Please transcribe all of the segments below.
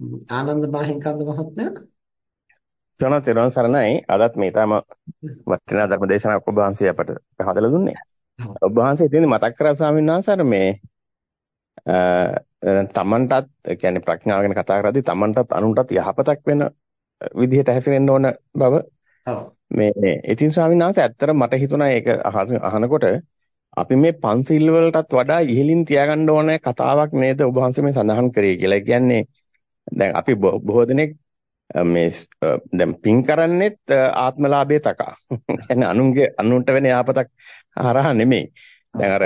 ආනන්ද මාහිම්කන්ද මහත්මයා? තන තෙරුවන් සරණයි. අදත් මේ තම වටිනා ධර්ම දේශනාවක් ඔබ වහන්සේ අපට හදලා දුන්නේ. ඔබ වහන්සේ ඉතින් මතක් කරා ස්වාමීන් වහන්සේ? මේ තමන්ටත් කියන්නේ ප්‍රඥාව ගැන කතා කරද්දී තමන්ටත් අනුන්ටත් යහපතක් වෙන විදිහට හැසිරෙන්න ඕන බව මේ ඉතින් ස්වාමීන් වහන්සේ ඇත්තට මට හිතුණා ඒක අහනකොට අපි මේ පන්සිල් වලටත් වඩා ඉහළින් තියාගන්න ඕන කතාවක් නේද ඔබ වහන්සේ මේ සඳහන් කරේ කියලා. කියන්නේ දැන් අපි බොහෝ දෙනෙක් මේ දැන් පින් කරන්නේත් ආත්මලාභයේ තකා. කියන්නේ අනුන්ගේ අනුන්ට වෙන යාපතක් හරහා නෙමෙයි. දැන් අර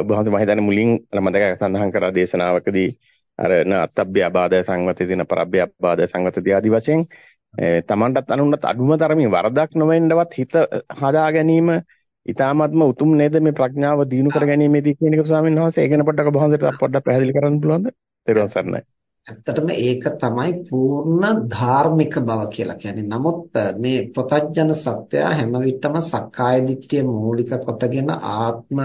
ඔබ වහන්සේ මම හිතන්නේ මුලින් මතක සඳහන් කරා දේශනාවකදී අර න අත්තබ්බ්‍ය අබාධ සංවත දින පරබ්බ්‍ය අබාධ සංවත දී ආදි වශයෙන් තමන්ටත් අනුන්ටත් අඩුම තරමින් වරදක් නොවෙන්නවත් හිත හදා ගැනීම ඊ타ත්ම උතුම් නේද මේ ප්‍රඥාව දිනු කර ගැනීමේදී කියන එක ස්වාමීන් වහන්සේ ඒ ගැන පොඩ්ඩක් ඔබ වහන්සේට පොඩ්ඩක් පැහැදිලි කරන්න පුළුවන්ද? ත්වන් සරණයි. ඇත්තටම ඒක තමයි පූර්ණ ධාර්මික බව කියලා කියන්නේ. නමුත් මේ ප්‍රතඥ සත්‍යය හැම විටම සක්කාය දිට්ඨිය මූලික කොටගෙන ආත්ම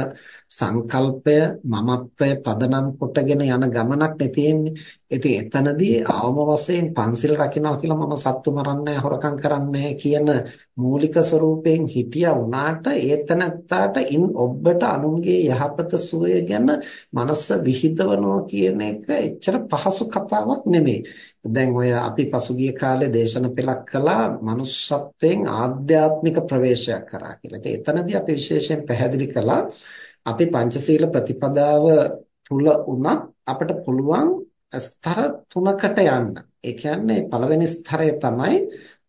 සංකල්පය මමත්වය පදනම් කොටගෙන යන ගමනක් නේ තියෙන්නේ. ඉතින් එතනදී අවම වශයෙන් පන්සිල් රකින්නවා කියලා මම සත්තු මරන්නේ හොරකම් කරන්නේ කියන මූලික ස්වરૂපයෙන් හිටියා වුණාට ඒතනත්තාට ඉන් ඔබට අනුන්ගේ යහපත සුවය ගැන මනස විහිදවනවා කියන එක එච්චර පහසු කතාවක් නෙමෙයි. දැන් ඔය අපි පසුගිය කාලේ දේශන පෙළක් කළා manussත්වයෙන් ආධ්‍යාත්මික ප්‍රවේශයක් කරා කියලා. ඉතින් එතනදී අපි විශේෂයෙන් පැහැදිලි කළා අපි පංචශීල ප්‍රතිපදාව තුල උනත් අපිට පුළුවන් ස්තර තුනකට යන්න. ඒ කියන්නේ පළවෙනි ස්තරය තමයි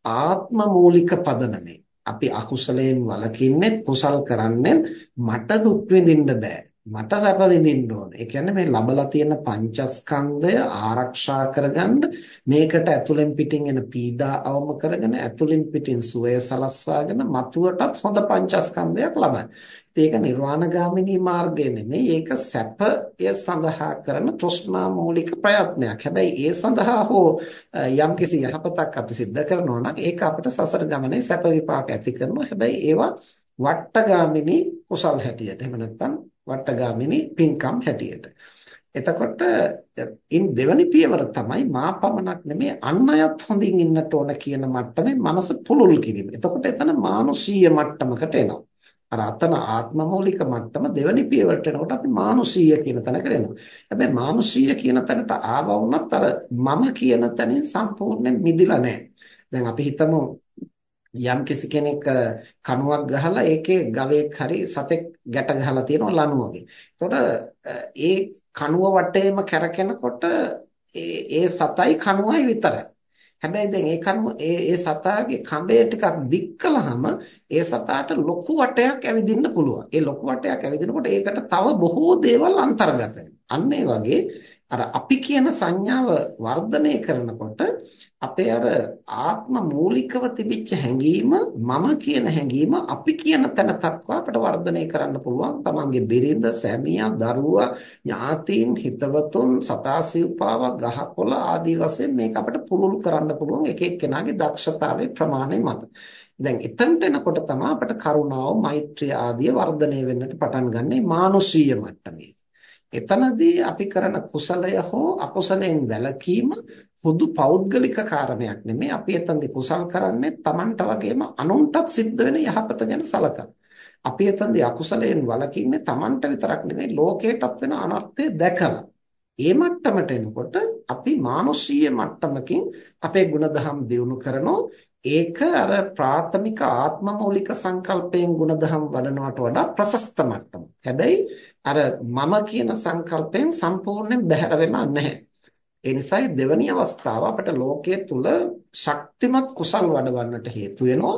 ආත්ම මූලික පදනමේ. අපි අකුසලයෙන් වළකින්නේ කුසල් කරන්නේ මට දුක් විඳින්න බෑ. මට සැප විඳින්න ඕන. ඒ කියන්නේ මේ ලබලා තියෙන පංචස්කන්ධය ආරක්ෂා කරගන්න මේකට ඇතුලෙන් පිටින් එන පීඩා අවම කරගෙන ඇතුලින් පිටින් සුවය සලස්වාගෙන මතුවටත් හොඳ පංචස්කන්ධයක් ලබන්න. ඒක නිර්වාණගාමිනී මාර්ගය නෙමෙයි. ඒක සැපය සඳහා කරන තෘෂ්ණා මූලික ප්‍රයත්නයක්. හැබැයි ඒ සඳහා හෝ යම්කිසි යහපතක් අපි සිද්ධ කරනවා නම් ඒක අපිට සසර ගමනේ සැප විපාක ඇති කරනවා. හැබැයි ඒවා වට්ටගාමිනී කුසල් හැටියට. එහෙම නැත්නම් වට්ටගාමිනී පින්කම් හැටියට. එතකොට ඉන් දෙවනි පියවර තමයි මා පමණක් නෙමෙයි අන් අයත් හොඳින් ඉන්නට ඕන කියන මට්ටමේ මනස පුළුල් කිරීම. එතකොට එතන මානුෂීය මට්ටමකට එනවා. අර අතන ආත්මමූලික මට්ටම දෙවනි පියවරට එනකොට අපි මානුෂීය කියන තැනකට එනවා. හැබැයි මානුෂීය කියන තැනට ආව වුණත් අර මම කියන තැනින් සම්පූර්ණයෙන් මිදිලා නැහැ. දැන් අපි හිතමු යම් කිසි කෙනෙක් කණුවක් ගහලා ඒකේ ගවයෙක් හරි සතෙක් ගැට ගහලා තියෙනවා ලණුවගේ. එතකොට ඒ කණුව වටේම කැරකෙනකොට ඒ සතයි කණුවයි විතරයි. හැබැයි දැන් ඒ කනුව ඒ ඒ සතාගේ කඹය ටිකක් දික් කළාම ඒ සතාට ලොකු වටයක් ඇවිදින්න පුළුවන්. ඒ ලොකු වටයක් ඇවිදිනකොට ඒකට තව බොහෝ දේවල් අන්තර්ගත අන්න වගේ අර අපි කියන සංඥාව වර්ධනය කරනකොට අපේ අර ආත්ම මූලිකව තිබිච්ච හැඟීම මම කියන හැඟීම අපි කියන තැන දක්වා අපිට වර්ධනය කරන්න පුළුවන්. තමන්ගේ බිරිඳ සැමියා දරුවා ඥාතීන් හිතවතුන් සතා සිව්පාව ගහකොළ ආදී වශයෙන් මේක අපිට පුළුල් කරන්න පුළුවන් එක එක්කෙනාගේ දක්ෂතාවයේ ප්‍රමාණය මත. දැන් එතනට එනකොට තමයි අපිට කරුණාව මෛත්‍රිය ආදී වර්ධනය වෙන්නට පටන් ගන්නේ මානුෂීය මට්ටමේ එතනදී අපි කරන කුසලය හෝ අකුසලයෙන් වැළකීම පොදු පෞද්ගලික කාරණයක් නෙමෙයි අපි එතනදී කුසල් කරන්නේ Tamanට වගේම අනුන්ටත් සිද්ධ වෙන යහපත ගැන සලකන. අපි එතනදී අකුසලයෙන් වළකින්නේ Tamanට විතරක් නෙමෙයි ලෝකයටත් වෙන අනර්ථය දැකලා. ඒ මට්ටමට එනකොට අපි මානුෂීය මට්ටමකින් අපේ ಗುಣධම් දියුණු කරනෝ ඒක අර ප්‍රාථමික ආත්ම මූලික සංකල්පයෙන් ಗುಣධම් වඩනවට වඩා ප්‍රශස්ත මට්ටම. හැබැයි අර මම කියන සංකල්පයෙන් සම්පූර්ණයෙන් බැහැර වෙලා නැහැ. ඒ නිසායි දෙවැනි අවස්ථාව අපට ලෝකයේ තුල ශක්තිමත් කුසල් වඩවන්නට හේතු වෙනවා.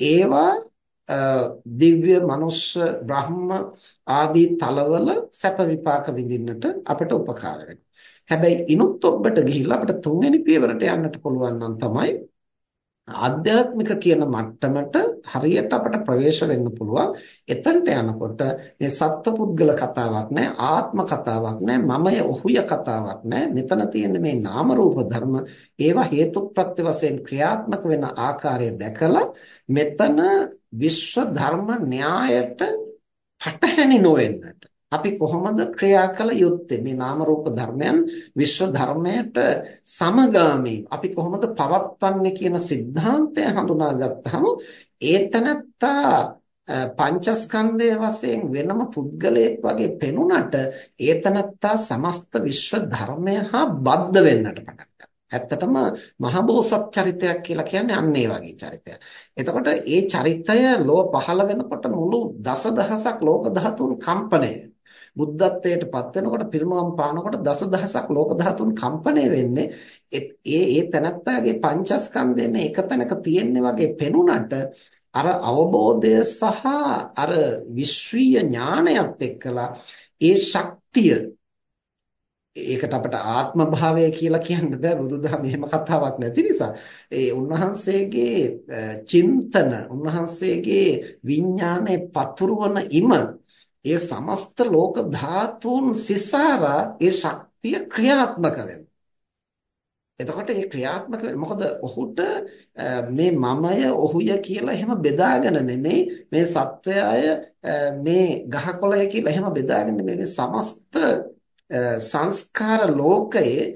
ඒවා දිව්‍ය මනුෂ්‍ය බ්‍රහ්ම ආදී තලවල සැප විපාක විඳින්නට අපට උපකාර වෙනවා. හැබැයි ඉනුත් ඔබට ගිහිල්ලා අපිට තුන්වෙනි පියවරට යන්නට පුළුවන් නම් තමයි ආධ්‍යාත්මික කියන මට්ටමට හරියට අපට ප්‍රවේශ වෙන්න පුළුවන්. එතනට යනකොට මේ සත්පුද්ගල කතාවක් නෑ, ආත්ම කතාවක් නෑ, මමය ඔහුය කතාවක් නෑ. මෙතන තියෙන මේ නාම රූප ධර්ම ඒවා හේතුප්‍රත්‍ය වශයෙන් ක්‍රියාත්මක වෙන ආකාරය දැකලා මෙතන විශ්ව ධර්ම න්‍යායට පටහැනි නොවෙන්නට අපි කොහොමද ක්‍රියා කළ යුත්තේ? මේ නාම රූප ධර්මයන් විශ්ව ධර්මයට සමගාමීව. අපි කොහොමද පවත්වන්නේ කියන સિદ્ધාන්තය හඳුනාගත්තාම ඒතනත්තා පංචස්කන්ධය වශයෙන් වෙනම පුද්ගලයෙක් වගේ පෙනුනට ඒතනත්තා සමස්ත විශ්ව ධර්මය හා බද්ධ වෙන්නට පටන් ඇත්තටම මහබෝසත් චරිතයක් කියලා කියන්නේ අන්න ඒ වගේ චරිතයක්. එතකොට ඒ චරිතය ලෝ පහළ වෙනකොට මුළු දසදහසක් ලෝක ධාතුන් කම්පණය. බුද්ධත්වයට පත් වෙනකොට පිරිනුවම් පානකොට දසදහසක් ලෝක ධාතුන් කම්පණය වෙන්නේ. ඒ ඒ තනත්තාගේ පංචස්කන්ධය මේ එක තැනක තියෙන්නේ වගේ පෙනුනට අර අවබෝධය සහ අර විශ්වීය ඥානයත් එක්කලා ඒ ශක්තිය ඒකට අපට ආත්ම භාවය කියලා කියන්න බෑ. බුදුදහම එහෙම කතාවක් නැති නිසා. ඒ උන්වහන්සේගේ චින්තන උන්වහන්සේගේ විඥානයේ පතුරවන ඉම ඒ සමස්ත ලෝක ධාතුන් සිසාරා ඒ ශක්තිය ක්‍රියාත්මක වෙනවා. එතකොට මේ ක්‍රියාත්මක මොකද ඔහුට මේ මමය ඔහුය කියලා එහෙම බෙදාගෙන නෙමෙයි මේ සත්වයය මේ ගහකොළය කියලා එහෙම බෙදාගෙන නෙමෙයි මේ සමස්ත සංස්කාර ලෝකයේ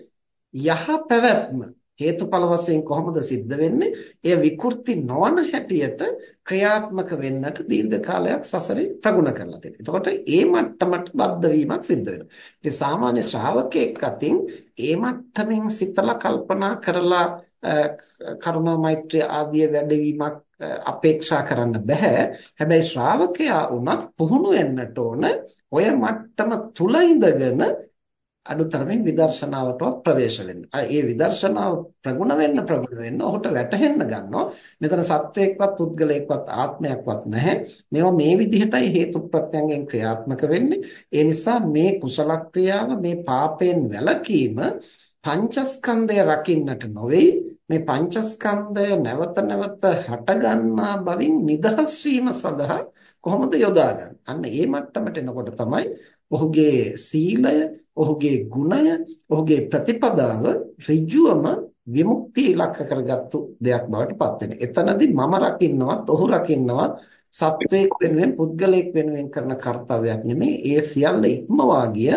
යහ පැවැත්ම හේතුඵල වශයෙන් කොහොමද සිද්ධ වෙන්නේ? එය විකෘති නොවන හැටියට ක්‍රියාත්මක වෙන්නට දීර්ඝ කාලයක් සසරේ ප්‍රගුණ කරලා තියෙනවා. එතකොට ඒ මට්ටමට බද්ධ වීමක් සිද්ධ වෙනවා. ඉතින් සාමාන්‍ය ශ්‍රාවකෙක් අතින් ඒ මට්ටමින් සිතලා කල්පනා කරලා කරුණා මෛත්‍රිය ආදී වැඩවීමක් අපේක්ෂා කරන්න බෑ. හැබැයි ශ්‍රාවකයා වුණත් පුහුණු වෙන්නට ඕන ඔය මට්ටම තුල ඉඳගෙන අනුතරමින් විදර්ශනාවටවත් ප්‍රවේශ වෙන්න. ඒ විදර්ශනාව ප්‍රගුණ වෙන්න ප්‍රගුණ වෙන්න ඔහුට වැටහෙන්න ගන්නවා. මෙතන සත්වයක්වත් පුද්ගලයෙක්වත් ආත්මයක්වත් නැහැ. මේවා මේ විදිහටයි හේතු ප්‍රත්‍යයෙන් ක්‍රියාත්මක වෙන්නේ. ඒ නිසා මේ කුසල ක්‍රියාව මේ පාපයෙන් වැළකීම පංචස්කන්ධය රකින්නට නොවේයි මේ පංචස්කන්ධය නැවත නැවත හටගන්නා බවින් නිදහස් වීම සඳහා කොහොමද යොදාගන්නේ? අන්න ඒ මට්ටමට එනකොට තමයි ඔහුගේ සීලය, ඔහුගේ ගුණය, ඔහුගේ ප්‍රතිපදාව ඍජුවම විමුක්තිය ඉලක්ක කරගත්තු දෙයක් බවට පත් වෙනවා. එතනදී මම රකින්නවත්, ඔහු රකින්නවත් සත්වයක් වෙනුවෙන් පුද්ගලයෙක් වෙනුවෙන් කරන කාර්යයක් නෙමෙයි. ඒ සියල්ල ඉක්මවා ගිය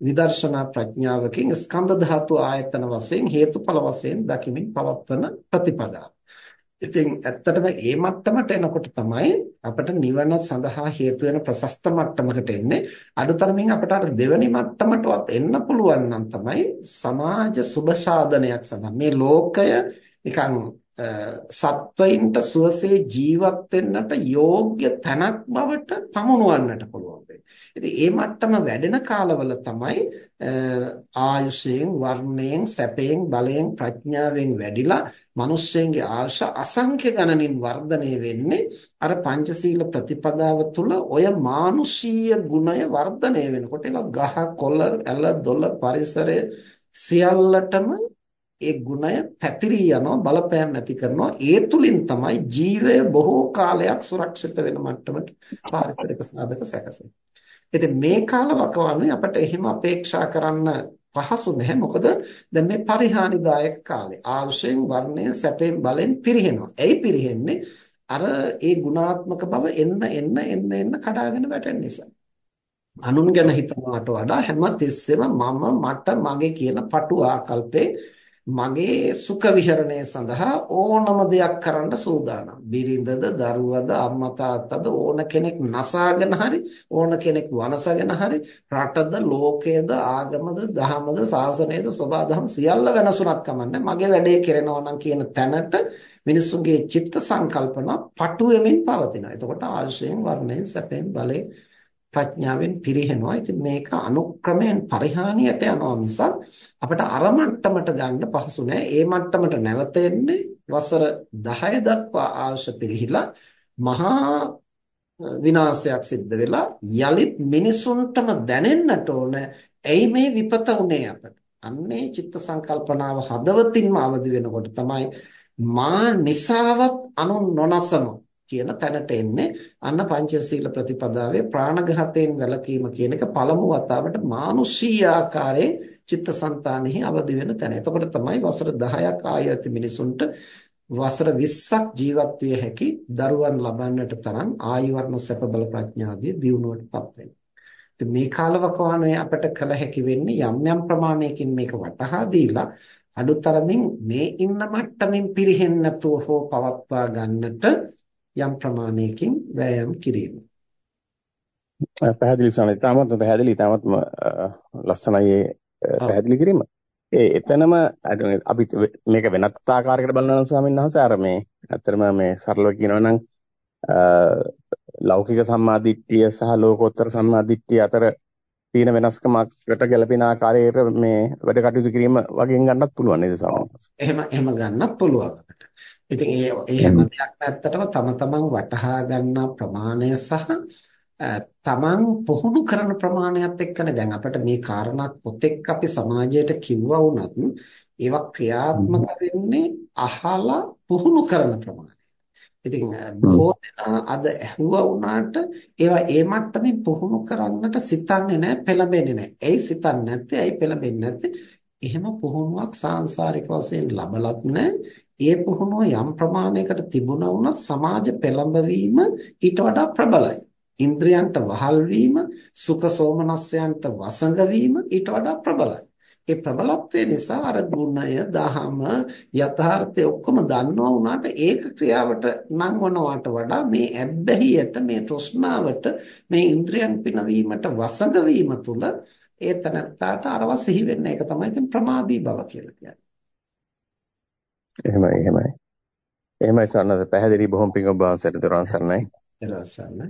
විදර්ශනා ප්‍රඥාවකින් ස්කන්ධ ධාතු ආයතන වශයෙන් හේතුඵල වශයෙන් දකිමින් පවත්වන ප්‍රතිපදාව. ඉතින් ඇත්තටම මේ මට්ටමට එනකොට තමයි අපිට නිවන සඳහා හේතු වෙන ප්‍රශස්ත මට්ටමකට එන්නේ. අඩුතරමින් අපිට අර දෙවෙනි මට්ටමටවත් එන්න පුළුවන් නම් තමයි සමාජ සුබ සාධනයක් සඳහා මේ ලෝකය නිකන් සත්වයින්ට සුවසේ ජීවත් වෙන්නට යෝග්‍ය තැනක් බවට පමුණුවන්නට පුළුවන් වෙන්නේ. ඉතින් මේ මට්ටම වැඩෙන කාලවල තමයි ආයුෂයෙන්, වර්ණයෙන්, සැපයෙන්, බලයෙන්, ප්‍රඥාවෙන් වැඩිලා මිනිස්සෙන්ගේ ආශ අසංඛ්‍ය ගණනින් වර්ධනය වෙන්නේ අර පංචශීල ප්‍රතිපදාව තුළ ඔය මානුෂීය ගුණය වර්ධනය වෙනකොට ඒවා ගහ කොළ ඇල දොළ පරිසරය සියල්ලටම ඒ ගුණය පැතිරී යනවා බලපෑම් ඇති කරනවා ඒ තුලින් තමයි ජීවය බොහෝ කාලයක් සුරක්ෂිත වෙන මට්ටමට පාරිසරික සාධක සැකසෙන්නේ. ඉතින් මේ කාලවකවානුවේ අපිට එහෙම අපේක්ෂා කරන්න පහසු නැහැ. මොකද දැන් මේ පරිහානිදායක කාලේ ආශයෙන් වර්ණයෙන් සැපයෙන් බලෙන් පිරිහෙනවා. ඇයි පිරිහෙන්නේ? අර ඒ ගුණාත්මක බව එන්න එන්න එන්න එන්න කඩාගෙන වැටෙන නිසා. අනුන් ගැන හිතනවට වඩා හැම තිස්සෙම මම මට මගේ කියන පටු ආකල්පේ මගේ සුඛ විහරණය සඳහා ඕනම දෙයක් කරන්න සූදානම්. බිරිඳද, දරුවද, අම්මා තාත්තද ඕන කෙනෙක් නසාගෙන හරි, ඕන කෙනෙක් වනසගෙන හරි, රටද, ලෝකයේද, ආගමද, දහමද, සාසනයද, සබාධම සියල්ල වෙනසුණක් කමන්නේ. මගේ වැඩේ කරනවා නම් කියන තැනට මිනිසුන්ගේ චිත්ත සංකල්පන පටු වෙමින් පවතිනවා. එතකොට ආශයෙන්, වර්ණයෙන්, සැපෙන්, බලයෙන් ප්‍රඥාවෙන් පිරිහෙනවා. ඉතින් මේක අනුක්‍රමයෙන් පරිහානියට යනවා මිසක් අපිට අර මට්ටමට ගන්න පහසු නෑ. ඒ මට්ටමට නැවත එන්නේ වසර 10 දක්වා අවශ්‍ය පිරිහිලා මහා විනාශයක් සිද්ධ වෙලා යලිත් මිනිසුන්ටම දැනෙන්නට ඕන ඇයි මේ විපත උනේ අපට. අන්නේ චිත්ත සංකල්පනාව හදවතින්ම අවදි වෙනකොට තමයි මා නිසාවත් අනු නොනසමු කියන තැනට එන්නේ අන්න පංචශීල ප්‍රතිපදාවේ ප්‍රාණඝාතයෙන් වැළකීම කියන එක පළමු වතාවට මානුෂීය ආකාරයෙන් චිත්තසංතානෙහි අවදි වෙන තැන. එතකොට තමයි වසර 10ක් ආයු ඇති මිනිසුන්ට වසර 20ක් ජීවත් විය හැකි දරුවන් ලබන්නට තරම් ආයු වර්ණ සැප බල ප්‍රඥාදී දියුණුවටපත් වෙනවා. ඉතින් මේ කාලවකවානුවේ අපිට කළ හැකි වෙන්නේ යම් යම් ප්‍රමාණයකින් මේක වටහා දීලා අඩුතරමින් මේ ඉන්න මට්ටමින් පිරෙහෙන්නේ නැතුව හෝ පවත්වා ගන්නට යම් ප්‍රමාණයකින් වෑයම් කිරීම. පැහැදිලි සනයි. තාමත් පැහැදිලි තාමත්ම ලස්සනයි පැහැදිලි කිරීම. ඒ එතනම අපි මේක වෙනත් ආකාරයකට බලනවා ස්වාමීන් වහන්සේ අර මේ ඇත්තටම මේ සරලව කියනවා නම් ලෞකික සම්මාදිට්ඨිය සහ ලෝකෝත්තර සම්මාදිට්ඨිය අතර තියෙන වෙනස්කමකට ගැලපෙන ආකාරයට මේ වැඩ කටයුතු කිරීම වගේ ගන්නත් පුළුවන් නේද වහන්සේ? එහෙම එහෙම ගන්නත් පුළුවන්. ඉතින් ඒ ඒ හැම දෙයක්ම ඇත්තටම තම තමන් වටහා ගන්නා ප්‍රමාණය සහ තමන් පුහුණු කරන ප්‍රමාණයත් එක්කනේ දැන් අපිට මේ කාරණා කොතෙක් අපි සමාජයට කිව්වා වුණත් ඒවා ක්‍රියාත්මක වෙන්නේ අහලා පුහුණු කරන ප්‍රමාණය. ඉතින් බොහෝ අද ඇහුවා වුණාට ඒවා ඒ මට්ටමින් පුහුණු කරන්නට සිතන්නේ නැහැ, පෙළඹෙන්නේ නැහැ. ඇයි සිතන්නේ නැත්තේ? ඇයි පෙළඹෙන්නේ නැත්තේ? එහෙම පුහුණුවක් සාංශාරික වශයෙන් ලබලත් නැහැ. ඒ පුහුණුව යම් ප්‍රමාණයකට තිබුණා වුණත් සමාජ පෙළඹවීම ඊට වඩා ප්‍රබලයි. ඉන්ද්‍රයන්ට වහල් වීම, සුඛ සෝමනස්යන්ට වසඟ වීම ඊට වඩා ප්‍රබලයි. ඒ ප්‍රබලත්වය නිසා අර ගුණය, දහම, යථාර්ථය ඔක්කොම දන්නවා වුණාට ඒක ක්‍රියාවට නංවනවට වඩා මේ ඇබ්බැහියට, මේ තෘෂ්ණාවට, මේ ඉන්ද්‍රයන් පිනවීමට වසඟ වීම තුළ ඒ තනත්තාට අරව සිහි වෙන්නේ. ඒක තමයි ඉතින් ප්‍රමාදී බව කියලා කියන්නේ. එහෙමයි එහෙමයි. එහෙමයි සන්නස පැහැදිලි බොහොම පිං ඔබ වහන්සේට දරවසන්නයි. දරවසන්නයි.